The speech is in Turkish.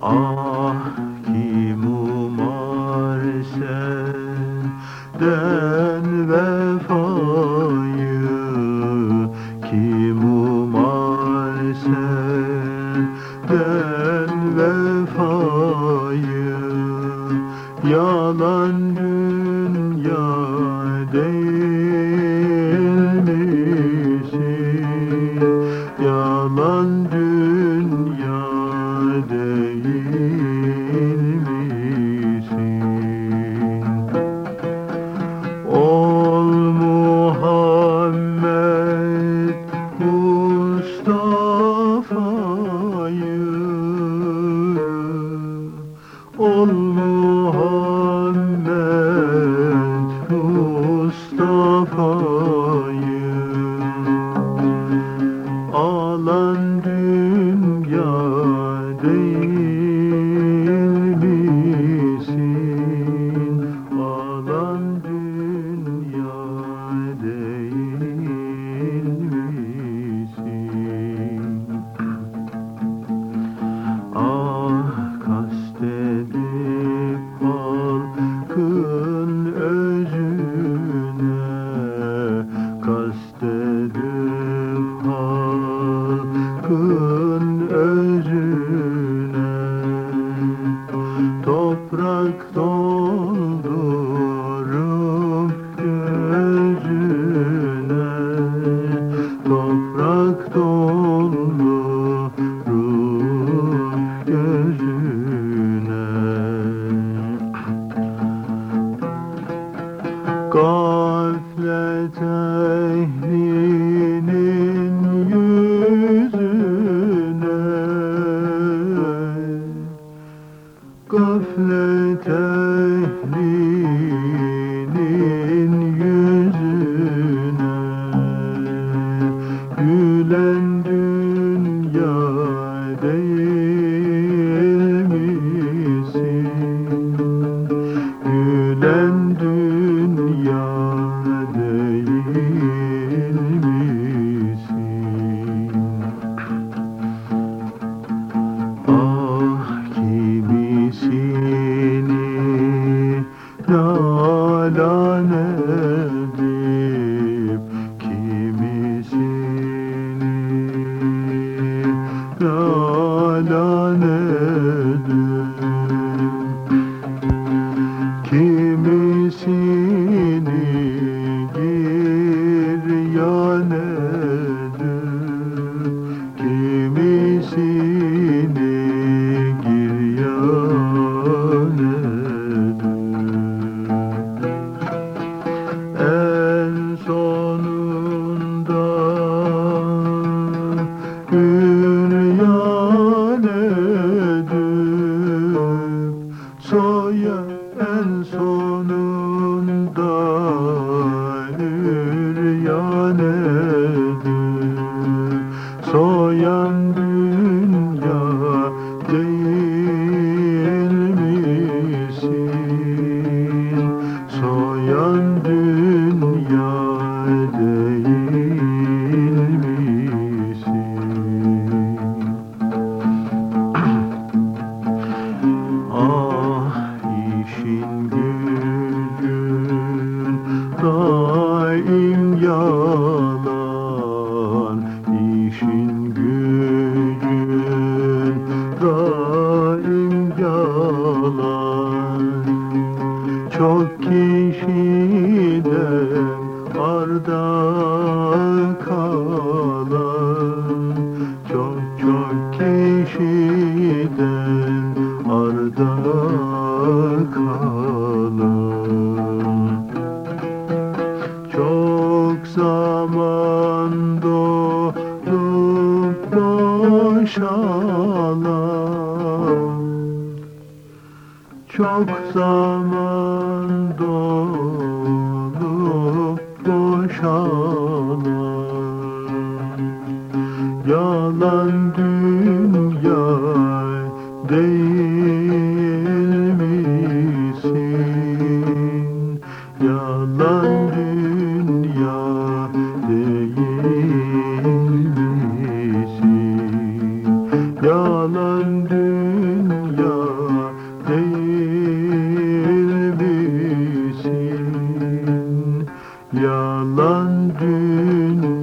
Ah kim umar senden vefayı Kim umar senden vefayı Yalan dünya değil misin? Yalan dünya Ol Muhammed Mustafa'yı Alan Soya en sonunda üryan edip Soyan dünya değil misin? Soyan dünya işin gücün daim yalan İşin gücün. Daim yalan Çok kişiden arda kalan Çok zaman dolup boşalan. Çok zaman dolup boşalan. Yalan dünya Yalan dünya değil misin? Yalan dünya